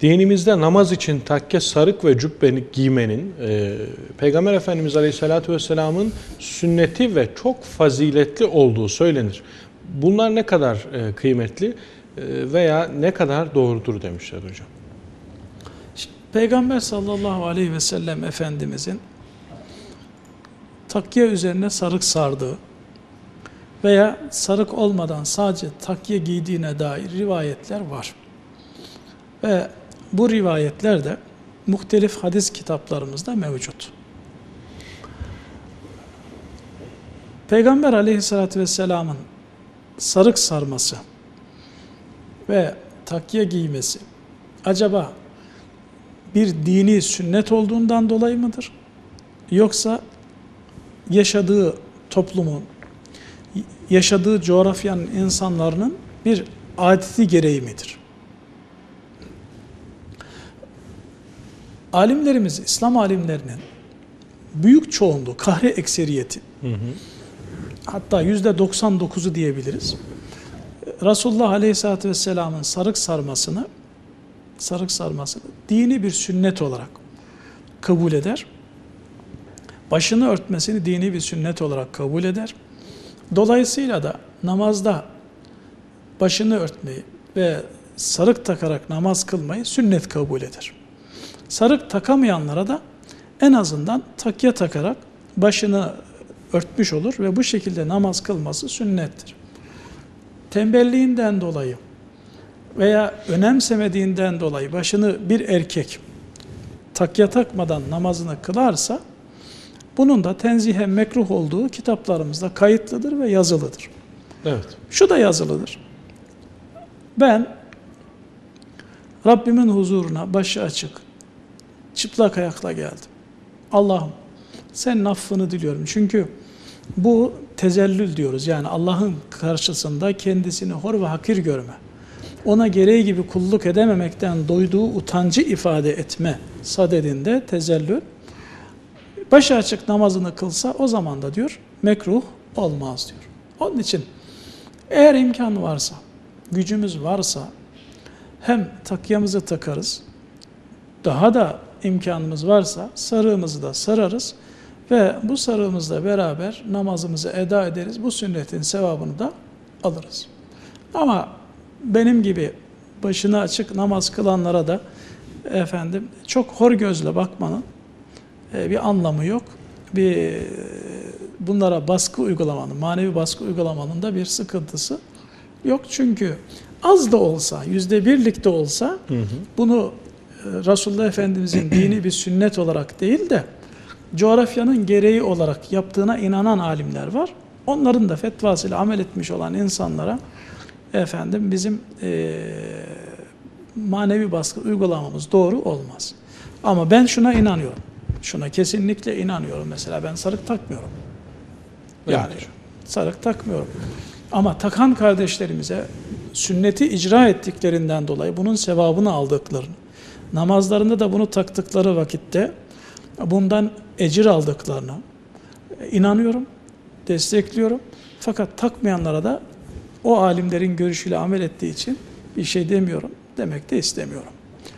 dinimizde namaz için takke, sarık ve cübbeni giymenin e, Peygamber Efendimiz Aleyhisselatü Vesselam'ın sünneti ve çok faziletli olduğu söylenir. Bunlar ne kadar e, kıymetli e, veya ne kadar doğrudur demişler hocam. Peygamber sallallahu aleyhi ve sellem Efendimizin takkiye üzerine sarık sardığı veya sarık olmadan sadece takkiye giydiğine dair rivayetler var. Ve bu rivayetler de muhtelif hadis kitaplarımızda mevcut. Peygamber aleyhissalatü vesselamın sarık sarması ve takkiye giymesi acaba bir dini sünnet olduğundan dolayı mıdır? Yoksa yaşadığı toplumun, yaşadığı coğrafyanın insanların bir adeti gereği midir? Alimlerimiz, İslam alimlerinin büyük çoğunluğu, kahre ekseriyeti, hı hı. hatta yüzde 99'u diyebiliriz. Resulullah Aleyhisselatü Vesselam'ın sarık sarmasını, sarık sarmasını dini bir sünnet olarak kabul eder. Başını örtmesini dini bir sünnet olarak kabul eder. Dolayısıyla da namazda başını örtmeyi ve sarık takarak namaz kılmayı sünnet kabul eder. Sarık takamayanlara da en azından takya takarak başını örtmüş olur ve bu şekilde namaz kılması sünnettir. Tembelliğinden dolayı veya önemsemediğinden dolayı başını bir erkek takya takmadan namazını kılarsa bunun da tenzihe mekruh olduğu kitaplarımızda kayıtlıdır ve yazılıdır. Evet. Şu da yazılıdır. Ben Rabbimin huzuruna başı açık, çıplak ayakla geldim. Allah'ım sen affını diliyorum. Çünkü bu tezellül diyoruz. Yani Allah'ın karşısında kendisini hor ve hakir görme. Ona gereği gibi kulluk edememekten doyduğu utancı ifade etme sadedinde tezellül. Başı açık namazını kılsa o zaman da diyor mekruh olmaz diyor. Onun için eğer imkan varsa, gücümüz varsa hem takyamızı takarız, daha da imkanımız varsa sarığımızı da sararız ve bu sarığımızla beraber namazımızı eda ederiz. Bu sünnetin sevabını da alırız. Ama benim gibi başına açık namaz kılanlara da efendim çok hor gözle bakmanın e, bir anlamı yok. Bir bunlara baskı uygulamanın, manevi baskı uygulamanın da bir sıkıntısı yok. Çünkü az da olsa, yüzde birlik de olsa hı hı. bunu Resulullah Efendimizin dini bir sünnet olarak değil de coğrafyanın gereği olarak yaptığına inanan alimler var. Onların da fetvasıyla amel etmiş olan insanlara efendim bizim e, manevi baskı uygulamamız doğru olmaz. Ama ben şuna inanıyorum. Şuna kesinlikle inanıyorum. Mesela ben sarık takmıyorum. Yani evet. sarık takmıyorum. Ama takan kardeşlerimize sünneti icra ettiklerinden dolayı bunun sevabını aldıklarını, namazlarında da bunu taktıkları vakitte bundan ecir aldıklarını inanıyorum, destekliyorum. Fakat takmayanlara da o alimlerin görüşüyle amel ettiği için bir şey demiyorum, demek de istemiyorum.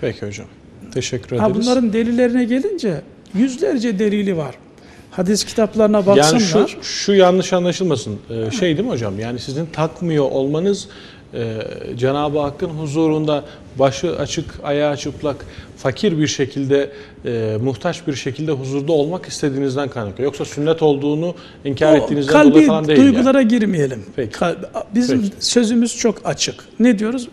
Peki hocam. Teşekkür ederiz. Ha bunların delillerine gelince yüzlerce delili var. Hadis kitaplarına baksınlar. Yani şu, şu yanlış anlaşılmasın. Ee, şey değil mi hocam? Yani sizin takmıyor olmanız e, Cenab-ı Hakk'ın huzurunda başı açık, ayağı çıplak, fakir bir şekilde, e, muhtaç bir şekilde huzurda olmak istediğinizden kaynaklı. Yoksa sünnet olduğunu inkar o, ettiğinizden dolayı falan değil. Kalbi duygulara yani. girmeyelim. Peki. Kalbi, bizim Peki. sözümüz çok açık. Ne diyoruz?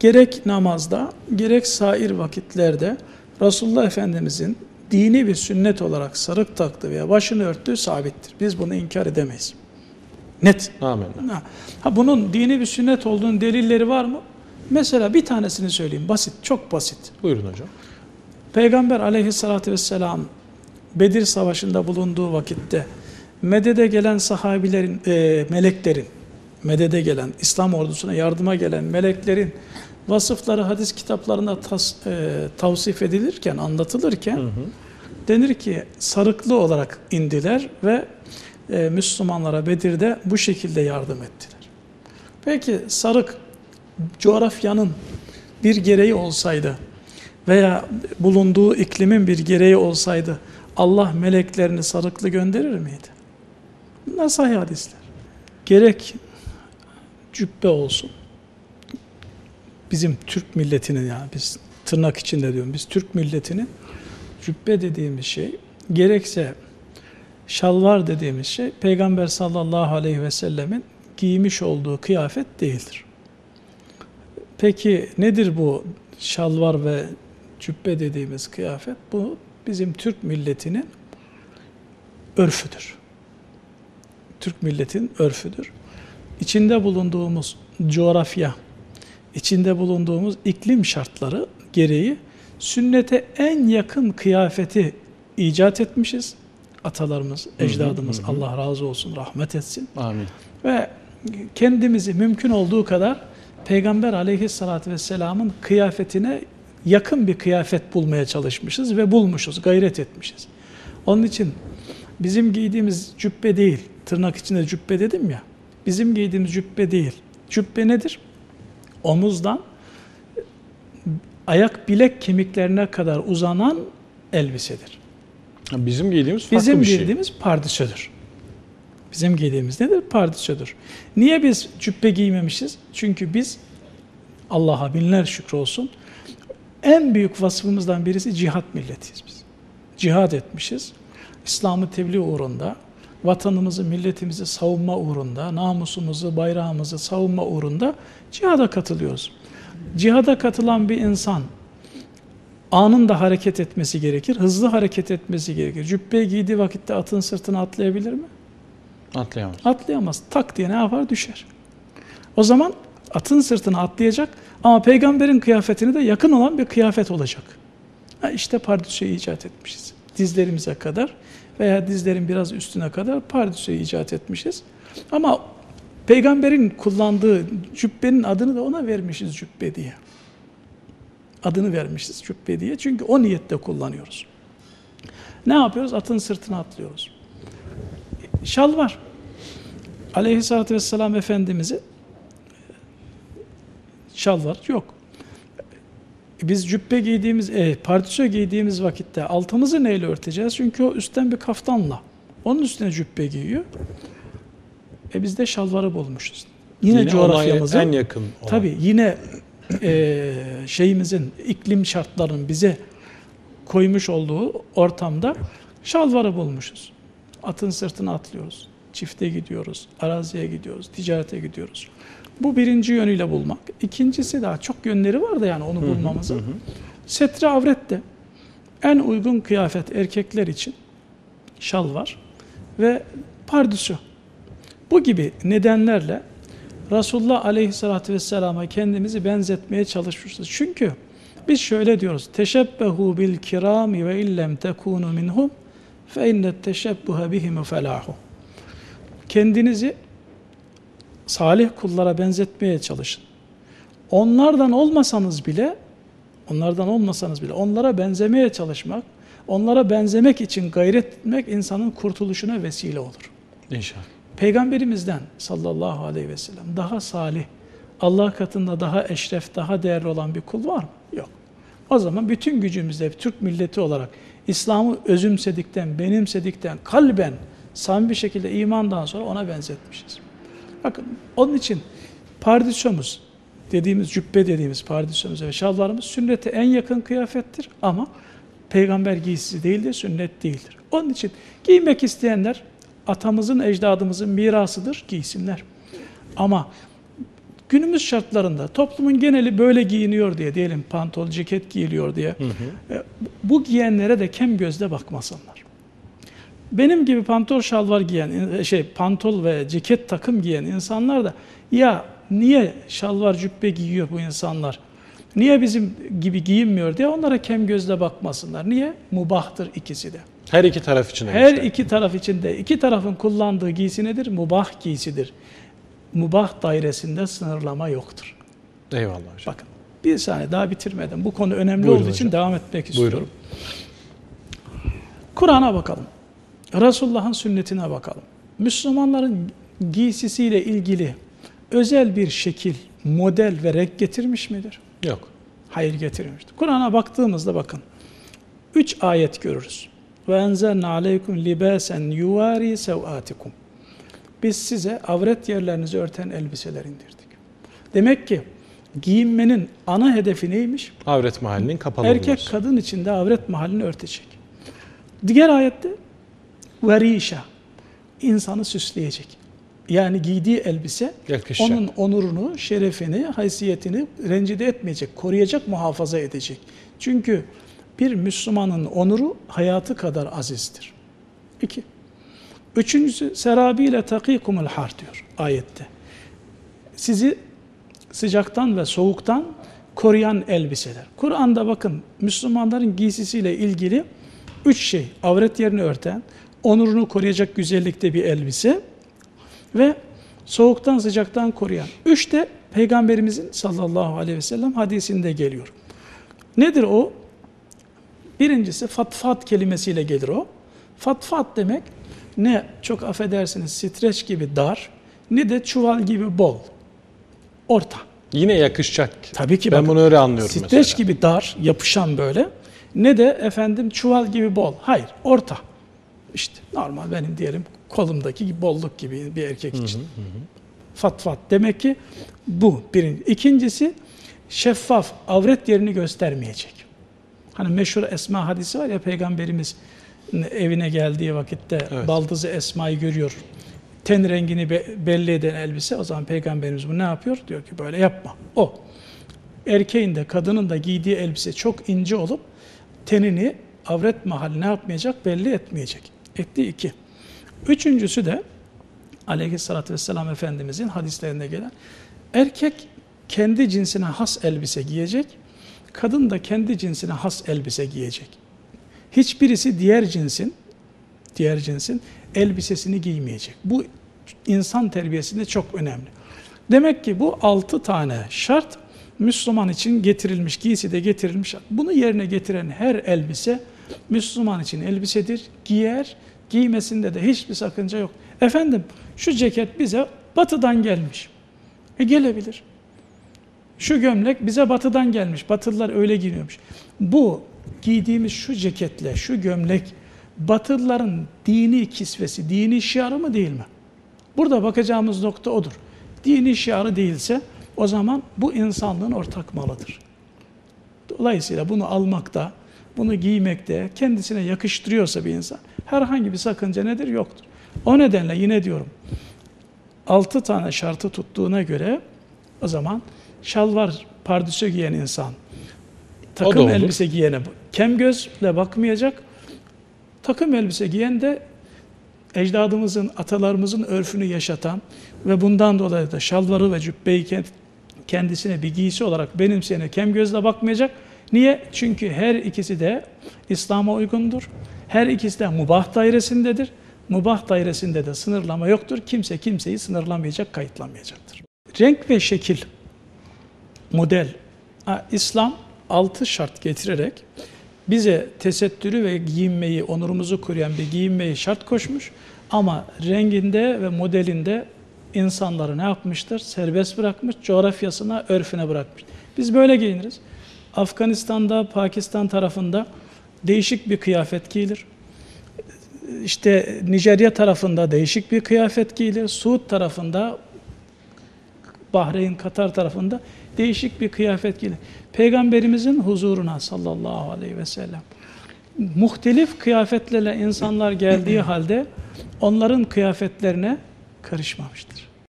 Gerek namazda, gerek sair vakitlerde Resulullah Efendimizin dini bir sünnet olarak sarık taktı veya başını örttüğü sabittir. Biz bunu inkar edemeyiz. Net. Amin. Ha, bunun dini bir sünnet olduğunun delilleri var mı? Mesela bir tanesini söyleyeyim. Basit, çok basit. Buyurun hocam. Peygamber aleyhissalatü vesselam Bedir Savaşı'nda bulunduğu vakitte medede gelen sahabilerin, e, meleklerin, medede gelen, İslam ordusuna yardıma gelen meleklerin vasıfları hadis kitaplarında tas, e, tavsif edilirken, anlatılırken hı hı. denir ki sarıklı olarak indiler ve e, Müslümanlara Bedir'de bu şekilde yardım ettiler. Peki sarık coğrafyanın bir gereği olsaydı veya bulunduğu iklimin bir gereği olsaydı Allah meleklerini sarıklı gönderir miydi? Bunlar sahih hadisler. Gerek cübbe olsun. Bizim Türk milletinin yani biz tırnak içinde diyorum biz Türk milletinin cübbe dediğimiz şey gerekse şalvar dediğimiz şey Peygamber sallallahu aleyhi ve sellemin giymiş olduğu kıyafet değildir. Peki nedir bu şalvar ve cübbe dediğimiz kıyafet? Bu bizim Türk milletinin örfüdür. Türk milletin örfüdür. İçinde bulunduğumuz coğrafya, içinde bulunduğumuz iklim şartları gereği sünnete en yakın kıyafeti icat etmişiz. Atalarımız, ecdadımız Allah razı olsun, rahmet etsin. Amin. Ve kendimizi mümkün olduğu kadar Peygamber aleyhissalatü vesselamın kıyafetine yakın bir kıyafet bulmaya çalışmışız ve bulmuşuz, gayret etmişiz. Onun için bizim giydiğimiz cübbe değil, tırnak içinde cübbe dedim ya, bizim giydiğimiz cübbe değil. Cübbe nedir? Omuzdan ayak bilek kemiklerine kadar uzanan elbisedir. Bizim giydiğimiz farklı Bizim bir şey. giydiğimiz pardösüdür. Bizim giydiğimiz nedir? Pardösüdür. Niye biz cübbe giymemişiz? Çünkü biz Allah'a binler şükür olsun en büyük vasfımızdan birisi cihat milletiyiz biz. Cihad etmişiz. İslam'ı tebliğ uğrunda, vatanımızı, milletimizi savunma uğrunda, namusumuzu, bayrağımızı savunma uğrunda cihada katılıyoruz. Cihada katılan bir insan anında hareket etmesi gerekir, hızlı hareket etmesi gerekir. Cübbe giydiği vakitte atın sırtına atlayabilir mi? Atlayamaz. Atlayamaz. Tak diye ne yapar? Düşer. O zaman atın sırtına atlayacak ama peygamberin kıyafetine de yakın olan bir kıyafet olacak. Ha işte pardüsüyü icat etmişiz. Dizlerimize kadar veya dizlerin biraz üstüne kadar pardüsüyü icat etmişiz. Ama peygamberin kullandığı cübbenin adını da ona vermişiz cübbe diye. Adını vermişiz cübbe diye. Çünkü o niyette kullanıyoruz. Ne yapıyoruz? Atın sırtına atlıyoruz. Şal var. Aleyhisselatü Vesselam Efendimiz'i şal var. Yok. Biz cübbe giydiğimiz, e, pardösü giydiğimiz vakitte altımızı neyle örteceğiz? Çünkü o üstten bir kaftanla. Onun üstüne cübbe giyiyor. E biz de şalvarı bulmuşuz. Yine, Yine coğrafyamızın olaya en yakın olan. Tabii yine e, şeyimizin, iklim şartlarının bize koymuş olduğu ortamda şalvarı bulmuşuz. Atın sırtına atlıyoruz. Çifte gidiyoruz, araziye gidiyoruz, ticarete gidiyoruz. Bu birinci yönüyle bulmak. İkincisi daha çok yönleri var da yani onu bulmamızın. Setre avrette en uygun kıyafet erkekler için şal var ve pardüsü. Bu gibi nedenlerle Resulullah Aleyhisselatü Vesselam'a kendimizi benzetmeye çalışmışız. Çünkü biz şöyle diyoruz. Teşebbehu bil kirami ve illem tekunu minhum fe innet teşebbuhe bihim felahu. Kendinizi salih kullara benzetmeye çalışın. Onlardan olmasanız bile onlardan olmasanız bile onlara benzemeye çalışmak, onlara benzemek için gayret etmek insanın kurtuluşuna vesile olur. İnşallah. Peygamberimizden sallallahu aleyhi ve sellem daha salih, Allah katında daha eşref, daha değerli olan bir kul var mı? Yok. O zaman bütün gücümüzle Türk milleti olarak İslam'ı özümsedikten, benimsedikten, kalben, samimi bir şekilde imandan sonra ona benzetmişiz. Bakın onun için pardüsomuz dediğimiz cübbe dediğimiz pardüsomuz ve şalvarımız sünnete en yakın kıyafettir ama peygamber giysisi değildir, sünnet değildir. Onun için giymek isteyenler atamızın, ecdadımızın mirasıdır, giysinler. Ama günümüz şartlarında toplumun geneli böyle giyiniyor diye diyelim pantol, ceket giyiliyor diye e, bu giyenlere de kem gözle bakmasınlar. Benim gibi pantol şalvar giyen, e, şey pantol ve ceket takım giyen insanlar da ya niye şalvar cübbe giyiyor bu insanlar? Niye bizim gibi giyinmiyor diye onlara kem gözle bakmasınlar. Niye? Mubahtır ikisi de. Her iki taraf için. Her geçerli. iki taraf için de iki tarafın kullandığı giysi nedir? Mubah giysidir. Mubah dairesinde sınırlama yoktur. Eyvallah hocam. Bakın bir saniye daha bitirmedim. Bu konu önemli Buyurun olduğu için hocam. devam etmek istiyorum. Kur'an'a bakalım. Resulullah'ın sünnetine bakalım. Müslümanların giysisiyle ilgili özel bir şekil, model ve renk getirmiş midir? Yok. hayır getirmemiştir. Kur'an'a baktığımızda bakın. Üç ayet görürüz. Ve enzelna aleykum libasen yuvari sevatikum. Biz size avret yerlerinizi örten elbiseler indirdik. Demek ki giyinmenin ana hedefi neymiş? Avret mahallinin kapalı Erkek olması. kadın içinde avret mahallini örtecek. Diğer ayette verişa insanı süsleyecek. Yani giydiği elbise Yakışacak. onun onurunu, şerefini, haysiyetini rencide etmeyecek, koruyacak, muhafaza edecek. Çünkü bir Müslümanın onuru hayatı kadar azizdir. İki. Üçüncüsü serabiyle takikumul har diyor ayette. Sizi sıcaktan ve soğuktan koruyan elbiseler. Kur'an'da bakın Müslümanların giysisiyle ilgili üç şey. Avret yerini örten, onurunu koruyacak güzellikte bir elbise ve soğuktan sıcaktan koruyan. Üç de Peygamberimizin sallallahu aleyhi ve sellem hadisinde geliyor. Nedir o? Birincisi fatfat kelimesiyle gelir o. Fatfat demek ne çok affedersiniz streç gibi dar ne de çuval gibi bol. Orta. Yine yakışacak. Tabii ki Ben bakın, bunu öyle anlıyorum Streç mesela. gibi dar, yapışan böyle. Ne de efendim çuval gibi bol. Hayır, orta. İşte normal benim diyelim kolumdaki bolluk gibi bir erkek için. Fat fat. Demek ki bu birinci. İkincisi şeffaf, avret yerini göstermeyecek. Hani meşhur Esma hadisi var ya Peygamberimiz evine geldiği vakitte Evet. baldızı Esma'yı görüyor. Ten rengini be- belli eden elbise. O zaman Peygamberimiz bu ne yapıyor? Diyor ki böyle yapma. O. Erkeğin de kadının da giydiği elbise çok ince olup tenini avret mahalli ne yapmayacak? Belli etmeyecek. Etti iki. Üçüncüsü de aleyhissalatü vesselam Efendimizin hadislerinde gelen erkek kendi cinsine has elbise giyecek, kadın da kendi cinsine has elbise giyecek. Hiçbirisi diğer cinsin diğer cinsin elbisesini giymeyecek. Bu insan terbiyesinde çok önemli. Demek ki bu altı tane şart Müslüman için getirilmiş, giysi de getirilmiş. Bunu yerine getiren her elbise Müslüman için elbisedir. Giyer, giymesinde de hiçbir sakınca yok. Efendim şu ceket bize batıdan gelmiş. E gelebilir. Şu gömlek bize batıdan gelmiş. Batılılar öyle giyiniyormuş. Bu giydiğimiz şu ceketle, şu gömlek Batılıların dini kisvesi, dini şiarı mı değil mi? Burada bakacağımız nokta odur. Dini şiarı değilse o zaman bu insanlığın ortak malıdır. Dolayısıyla bunu almakta, bunu giymekte kendisine yakıştırıyorsa bir insan herhangi bir sakınca nedir? Yoktur. O nedenle yine diyorum altı tane şartı tuttuğuna göre o zaman şalvar pardüsü giyen insan takım elbise giyene kem gözle bakmayacak. Takım elbise giyen de ecdadımızın, atalarımızın örfünü yaşatan ve bundan dolayı da şalvarı ve cübbeyi kend- kendisine bir giysi olarak benimseyene kem gözle bakmayacak. Niye? Çünkü her ikisi de İslam'a uygundur. Her ikisi de mubah dairesindedir. Mubah dairesinde de sınırlama yoktur. Kimse kimseyi sınırlamayacak, kayıtlamayacaktır. Renk ve şekil, model. İslam altı şart getirerek bize tesettürü ve giyinmeyi, onurumuzu koruyan bir giyinmeyi şart koşmuş. Ama renginde ve modelinde insanları ne yapmıştır? Serbest bırakmış, coğrafyasına, örfüne bırakmış. Biz böyle giyiniriz. Afganistan'da, Pakistan tarafında değişik bir kıyafet giyilir. İşte Nijerya tarafında değişik bir kıyafet giyilir. Suud tarafında, Bahreyn, Katar tarafında değişik bir kıyafet giyilir. Peygamberimizin huzuruna sallallahu aleyhi ve sellem muhtelif kıyafetlerle insanlar geldiği halde onların kıyafetlerine karışmamıştır.